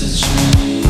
to.